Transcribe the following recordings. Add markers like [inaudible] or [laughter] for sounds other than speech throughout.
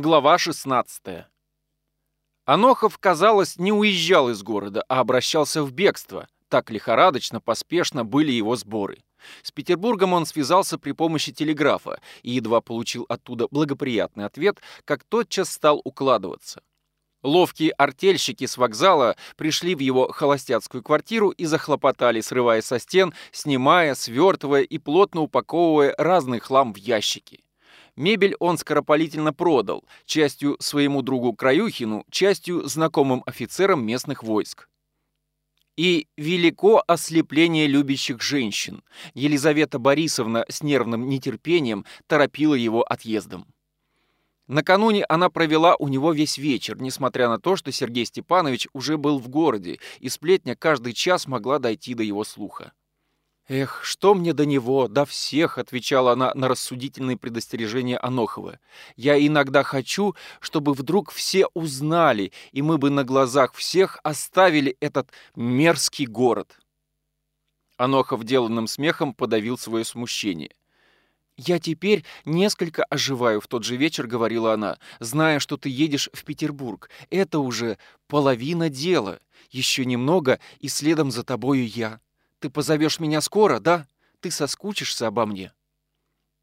Глава 16. Анохов, казалось, не уезжал из города, а обращался в бегство. Так лихорадочно, поспешно были его сборы. С Петербургом он связался при помощи телеграфа и едва получил оттуда благоприятный ответ, как тотчас стал укладываться. Ловкие артельщики с вокзала пришли в его холостяцкую квартиру и захлопотали, срывая со стен, снимая, свертывая и плотно упаковывая разный хлам в ящики. Мебель он скоропалительно продал, частью своему другу Краюхину, частью знакомым офицерам местных войск. И велико ослепление любящих женщин. Елизавета Борисовна с нервным нетерпением торопила его отъездом. Накануне она провела у него весь вечер, несмотря на то, что Сергей Степанович уже был в городе, и сплетня каждый час могла дойти до его слуха. «Эх, что мне до него, до всех», — отвечала она на рассудительные предостережения Анохова. «Я иногда хочу, чтобы вдруг все узнали, и мы бы на глазах всех оставили этот мерзкий город». Анохов деланным смехом подавил свое смущение. «Я теперь несколько оживаю», — в тот же вечер говорила она, «зная, что ты едешь в Петербург. Это уже половина дела. Еще немного, и следом за тобою я». Ты позовешь меня скоро, да? Ты соскучишься обо мне?»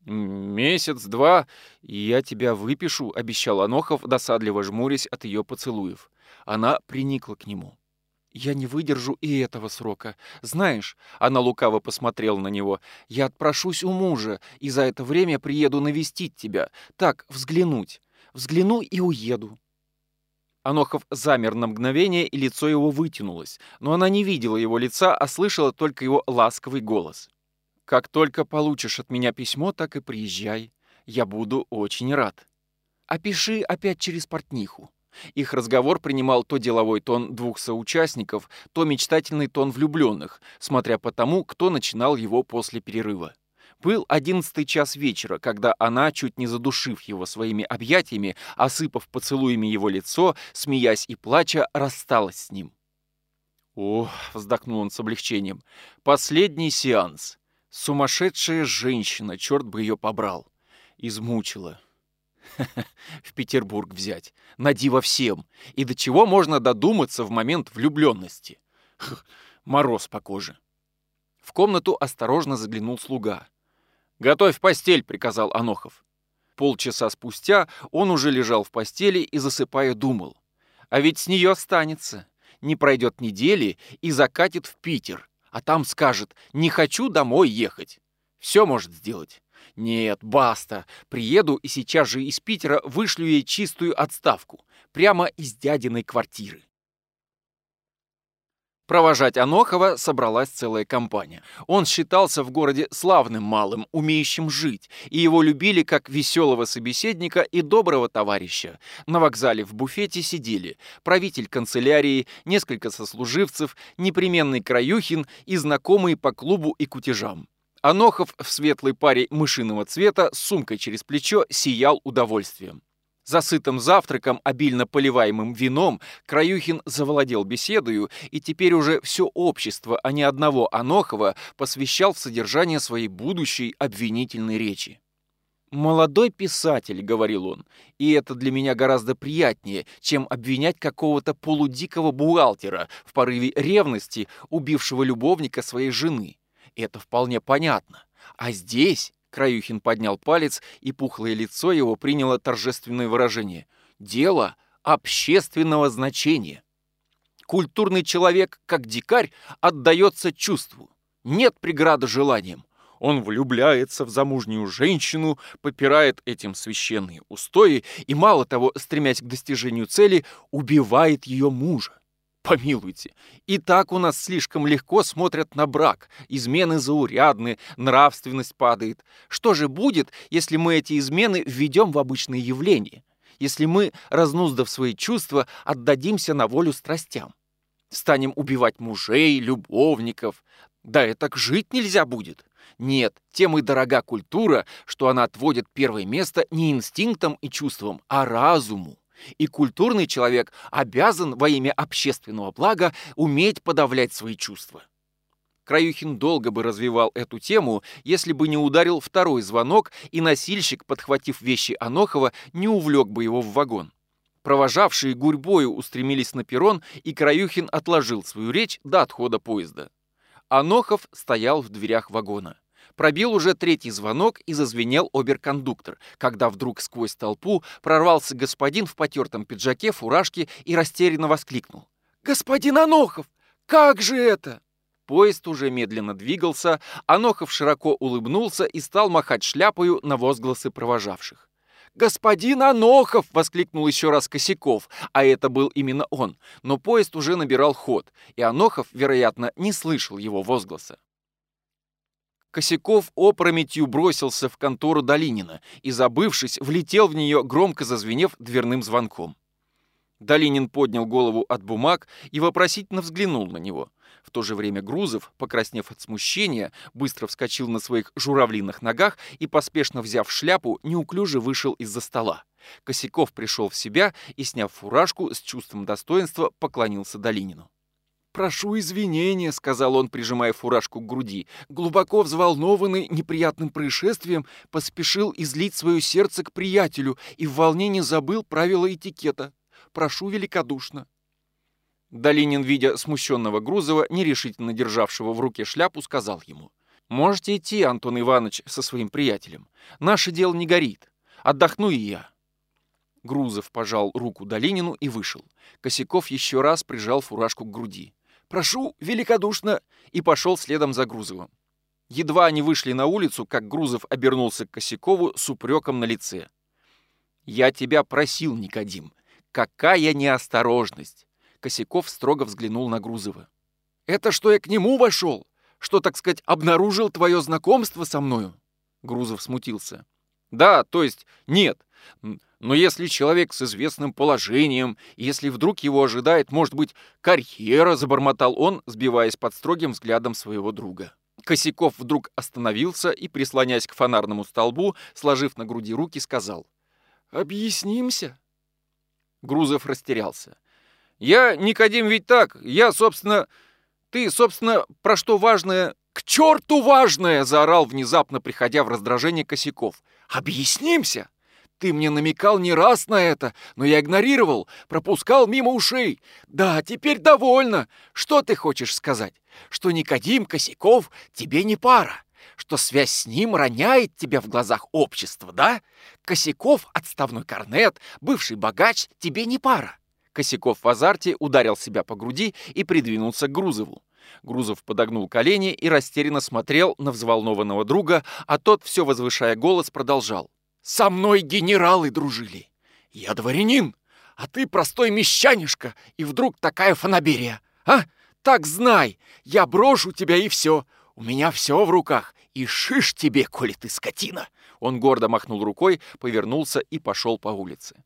«Месяц-два, и я тебя выпишу», — обещал Анохов, досадливо жмурясь от ее поцелуев. Она приникла к нему. «Я не выдержу и этого срока. Знаешь...» — она лукаво посмотрела на него. «Я отпрошусь у мужа, и за это время приеду навестить тебя. Так, взглянуть. Взгляну и уеду. Анохов замер на мгновение, и лицо его вытянулось, но она не видела его лица, а слышала только его ласковый голос. «Как только получишь от меня письмо, так и приезжай. Я буду очень рад. Опиши опять через портниху». Их разговор принимал то деловой тон двух соучастников, то мечтательный тон влюбленных, смотря по тому, кто начинал его после перерыва. Был одиннадцатый час вечера, когда она, чуть не задушив его своими объятиями, осыпав поцелуями его лицо, смеясь и плача, рассталась с ним. «Ох», — вздохнул он с облегчением, — «последний сеанс. Сумасшедшая женщина, черт бы ее побрал. Измучила. [laughs] В Петербург взять. На диво всем. И до чего можно додуматься в момент влюбленности? Мороз по коже». В комнату осторожно заглянул слуга. «Готовь постель», — приказал Анохов. Полчаса спустя он уже лежал в постели и, засыпая, думал. А ведь с нее останется. Не пройдет недели и закатит в Питер. А там скажет «не хочу домой ехать». Все может сделать. Нет, баста. Приеду и сейчас же из Питера вышлю ей чистую отставку. Прямо из дядиной квартиры. Провожать Анохова собралась целая компания. Он считался в городе славным малым, умеющим жить, и его любили как веселого собеседника и доброго товарища. На вокзале в буфете сидели правитель канцелярии, несколько сослуживцев, непременный Краюхин и знакомые по клубу и кутежам. Анохов в светлой паре мышиного цвета с сумкой через плечо сиял удовольствием. За сытым завтраком, обильно поливаемым вином, Краюхин завладел беседою, и теперь уже все общество, а не одного Анохова, посвящал в содержание своей будущей обвинительной речи. «Молодой писатель», — говорил он, — «и это для меня гораздо приятнее, чем обвинять какого-то полудикого бухгалтера в порыве ревности, убившего любовника своей жены. Это вполне понятно. А здесь Краюхин поднял палец, и пухлое лицо его приняло торжественное выражение. «Дело общественного значения. Культурный человек, как дикарь, отдается чувству. Нет преграды желаниям. Он влюбляется в замужнюю женщину, попирает этим священные устои и, мало того, стремясь к достижению цели, убивает ее мужа. Помилуйте, и так у нас слишком легко смотрят на брак, измены заурядны, нравственность падает. Что же будет, если мы эти измены введем в обычные явления? Если мы, разнуздав свои чувства, отдадимся на волю страстям? Станем убивать мужей, любовников? Да это так жить нельзя будет. Нет, тем и дорога культура, что она отводит первое место не инстинктам и чувствам, а разуму. И культурный человек обязан во имя общественного блага уметь подавлять свои чувства. Краюхин долго бы развивал эту тему, если бы не ударил второй звонок, и носильщик, подхватив вещи Анохова, не увлек бы его в вагон. Провожавшие гурьбою устремились на перрон, и Краюхин отложил свою речь до отхода поезда. Анохов стоял в дверях вагона. Пробил уже третий звонок и зазвенел оберкондуктор, когда вдруг сквозь толпу прорвался господин в потертом пиджаке, фуражке и растерянно воскликнул. «Господин Анохов! Как же это?» Поезд уже медленно двигался, Анохов широко улыбнулся и стал махать шляпою на возгласы провожавших. «Господин Анохов!» — воскликнул еще раз Косяков, а это был именно он. Но поезд уже набирал ход, и Анохов, вероятно, не слышал его возгласа. Косяков опрометью бросился в контору Долинина и, забывшись, влетел в нее, громко зазвенев дверным звонком. Долинин поднял голову от бумаг и вопросительно взглянул на него. В то же время Грузов, покраснев от смущения, быстро вскочил на своих журавлиных ногах и, поспешно взяв шляпу, неуклюже вышел из-за стола. Косяков пришел в себя и, сняв фуражку, с чувством достоинства поклонился Долинину. «Прошу извинения», — сказал он, прижимая фуражку к груди. Глубоко взволнованный неприятным происшествием, поспешил излить свое сердце к приятелю и в волнении забыл правила этикета. Прошу великодушно». Долинин, видя смущенного Грузова, нерешительно державшего в руке шляпу, сказал ему. «Можете идти, Антон Иванович, со своим приятелем. Наше дело не горит. Отдохну и я». Грузов пожал руку Долинину и вышел. Косяков еще раз прижал фуражку к груди. «Прошу, великодушно!» и пошел следом за Грузовым. Едва они вышли на улицу, как Грузов обернулся к Косякову с упреком на лице. «Я тебя просил, Никодим, какая неосторожность! Косяков строго взглянул на Грузова. «Это что я к нему вошел? Что, так сказать, обнаружил твое знакомство со мною?» Грузов смутился. «Да, то есть нет. Но если человек с известным положением, если вдруг его ожидает, может быть, карьера, забормотал он, сбиваясь под строгим взглядом своего друга. Косяков вдруг остановился и, прислонясь к фонарному столбу, сложив на груди руки, сказал «Объяснимся?» Грузов растерялся. Я, Никодим, ведь так. Я, собственно... Ты, собственно, про что важное... К черту важное! Заорал внезапно, приходя в раздражение Косяков. Объяснимся! Ты мне намекал не раз на это, но я игнорировал, пропускал мимо ушей. Да, теперь довольно. Что ты хочешь сказать? Что Никодим Косяков тебе не пара? Что связь с ним роняет тебя в глазах общества, да? Косяков, отставной корнет, бывший богач, тебе не пара. Косяков в азарте ударил себя по груди и придвинулся к Грузову. Грузов подогнул колени и растерянно смотрел на взволнованного друга, а тот, все возвышая голос, продолжал. «Со мной генералы дружили. Я дворянин, а ты простой мещанишка, и вдруг такая фанаберия. А? Так знай, я брошу тебя и все. У меня все в руках, и шиш тебе, коли ты скотина!» Он гордо махнул рукой, повернулся и пошел по улице.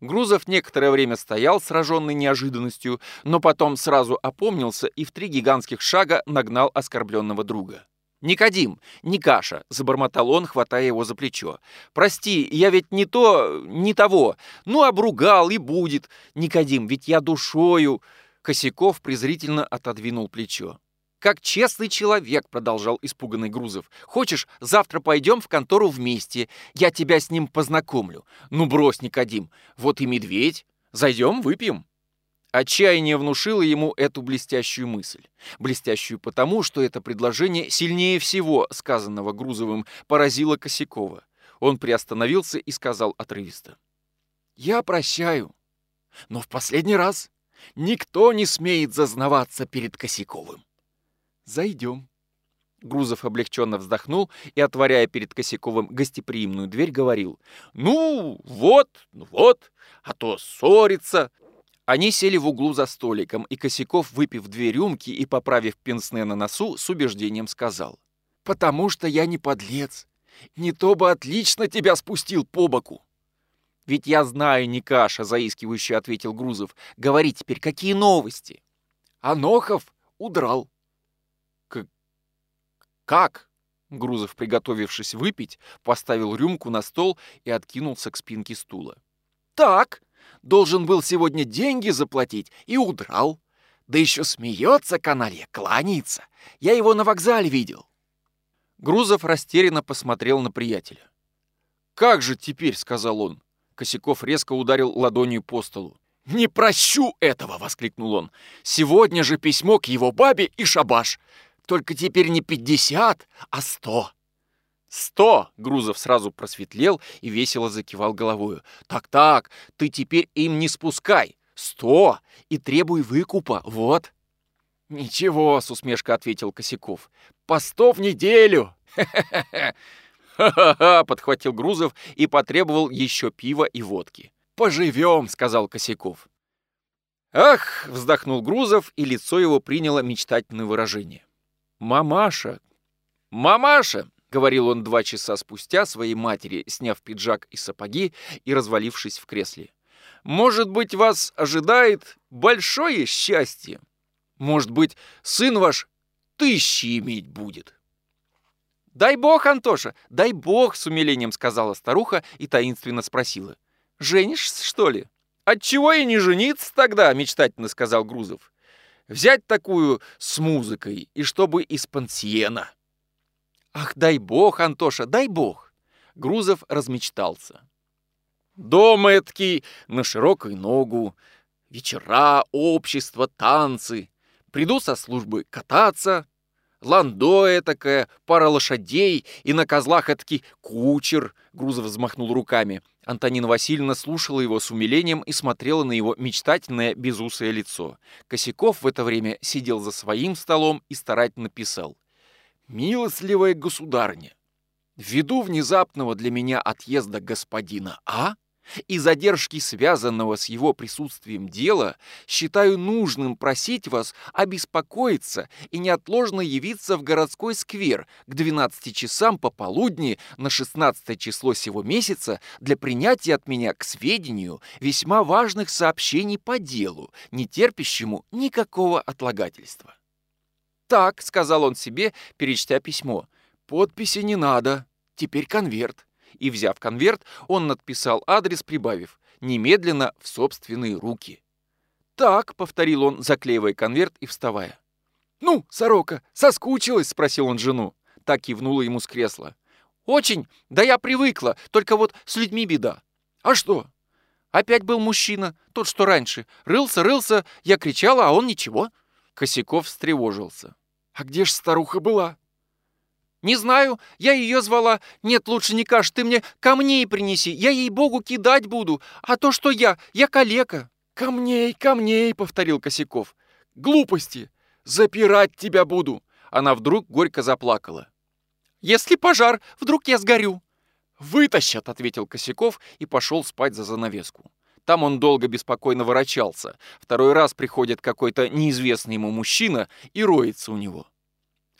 Грузов некоторое время стоял, сраженный неожиданностью, но потом сразу опомнился и в три гигантских шага нагнал оскорбленного друга. «Никодим, не каша!» — забормотал он, хватая его за плечо. «Прости, я ведь не то, не того. Ну, обругал и будет. Никодим, ведь я душою...» Косяков презрительно отодвинул плечо. «Как честный человек», — продолжал испуганный Грузов. «Хочешь, завтра пойдем в контору вместе. Я тебя с ним познакомлю. Ну, брось, Никодим. Вот и медведь. Зайдем, выпьем». Отчаяние внушило ему эту блестящую мысль. Блестящую потому, что это предложение сильнее всего, сказанного Грузовым, поразило Косякова. Он приостановился и сказал отрывисто. «Я прощаю, но в последний раз никто не смеет зазнаваться перед Косяковым. Зайдем». Грузов облегченно вздохнул и, отворяя перед Косяковым гостеприимную дверь, говорил. «Ну, вот, ну вот, а то ссорится». Они сели в углу за столиком, и Косяков, выпив две рюмки и поправив пенсне на носу, с убеждением сказал. «Потому что я не подлец. Не то бы отлично тебя спустил по боку». «Ведь я знаю, не каша», — заискивающе ответил Грузов. «Говори теперь, какие новости?» «Анохов удрал». «Как?» Грузов, приготовившись выпить, поставил рюмку на стол и откинулся к спинке стула. «Так! Должен был сегодня деньги заплатить и удрал. Да еще смеется каналья, кланяется. Я его на вокзале видел. Грузов растерянно посмотрел на приятеля. «Как же теперь?» — сказал он. Косяков резко ударил ладонью по столу. «Не прощу этого!» — воскликнул он. «Сегодня же письмо к его бабе и шабаш. Только теперь не пятьдесят, а сто!» «Сто!» — Грузов сразу просветлел и весело закивал головою. «Так-так, ты теперь им не спускай! Сто! И требуй выкупа, вот!» «Ничего», — с усмешкой ответил Косяков. «По сто в неделю!» «Ха-ха-ха!» — подхватил Грузов и потребовал еще пива и водки. «Поживем!» — сказал Косяков. «Ах!» — вздохнул Грузов, и лицо его приняло мечтательное выражение. «Мамаша! Мамаша!» — говорил он два часа спустя своей матери, сняв пиджак и сапоги и развалившись в кресле. «Может быть, вас ожидает большое счастье? Может быть, сын ваш тысячи иметь будет?» «Дай бог, Антоша, дай бог!» — с умилением сказала старуха и таинственно спросила. «Женишься, что ли?» «Отчего и не жениться тогда?» — мечтательно сказал Грузов. «Взять такую с музыкой, и чтобы из пансиена». «Ах, дай бог, Антоша, дай бог!» Грузов размечтался. «Дом эткий на широкой ногу, вечера, общество, танцы. Приду со службы кататься, ландо такая, пара лошадей, и на козлах этакий кучер», — Грузов взмахнул руками. Антонина Васильевна слушала его с умилением и смотрела на его мечтательное безусое лицо. Косяков в это время сидел за своим столом и старательно писал. «Милостливая государня, ввиду внезапного для меня отъезда господина А и задержки связанного с его присутствием дела, считаю нужным просить вас обеспокоиться и неотложно явиться в городской сквер к 12 часам пополудни на 16 число сего месяца для принятия от меня к сведению весьма важных сообщений по делу, не терпящему никакого отлагательства. «Так», — сказал он себе, перечтя письмо, — «подписи не надо, теперь конверт». И, взяв конверт, он надписал адрес, прибавив «немедленно в собственные руки». «Так», — повторил он, заклеивая конверт и вставая. «Ну, сорока, соскучилась?» — спросил он жену. Так кивнула ему с кресла. «Очень, да я привыкла, только вот с людьми беда». «А что?» Опять был мужчина, тот, что раньше. Рылся, рылся, я кричала, а он ничего. Косяков встревожился. «А где ж старуха была?» «Не знаю, я ее звала. Нет, лучше не каш, ты мне камней принеси, я ей богу кидать буду. А то, что я, я калека». «Камней, камней», — повторил Косяков. «Глупости! Запирать тебя буду!» Она вдруг горько заплакала. «Если пожар, вдруг я сгорю». «Вытащат», — ответил Косяков и пошел спать за занавеску. Там он долго беспокойно ворочался. Второй раз приходит какой-то неизвестный ему мужчина и роется у него.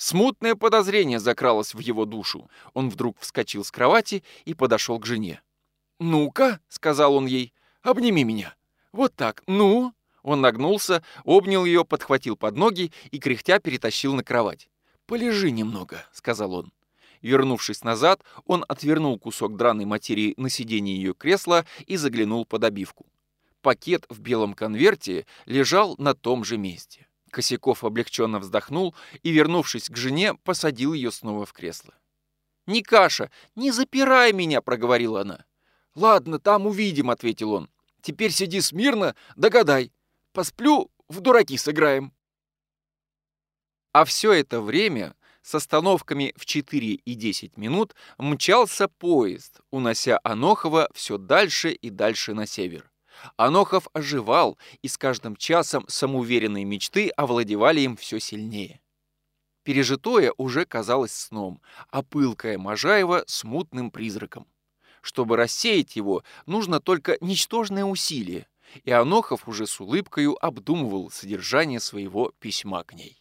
Смутное подозрение закралось в его душу. Он вдруг вскочил с кровати и подошел к жене. «Ну-ка», — сказал он ей, — «обними меня. Вот так, ну». Он нагнулся, обнял ее, подхватил под ноги и, кряхтя, перетащил на кровать. «Полежи немного», — сказал он. Вернувшись назад, он отвернул кусок драной материи на сиденье ее кресла и заглянул под обивку. Пакет в белом конверте лежал на том же месте. Косяков облегченно вздохнул и, вернувшись к жене, посадил ее снова в кресло. «Никаша, не запирай меня!» — проговорила она. «Ладно, там увидим», — ответил он. «Теперь сиди смирно, догадай. Посплю, в дураки сыграем». А все это время с остановками в 4 и 10 минут мчался поезд, унося Анохова все дальше и дальше на север. Анохов оживал, и с каждым часом самоуверенные мечты овладевали им все сильнее. Пережитое уже казалось сном, а пылкая Можаева — смутным призраком. Чтобы рассеять его, нужно только ничтожное усилие, и Анохов уже с улыбкою обдумывал содержание своего письма к ней.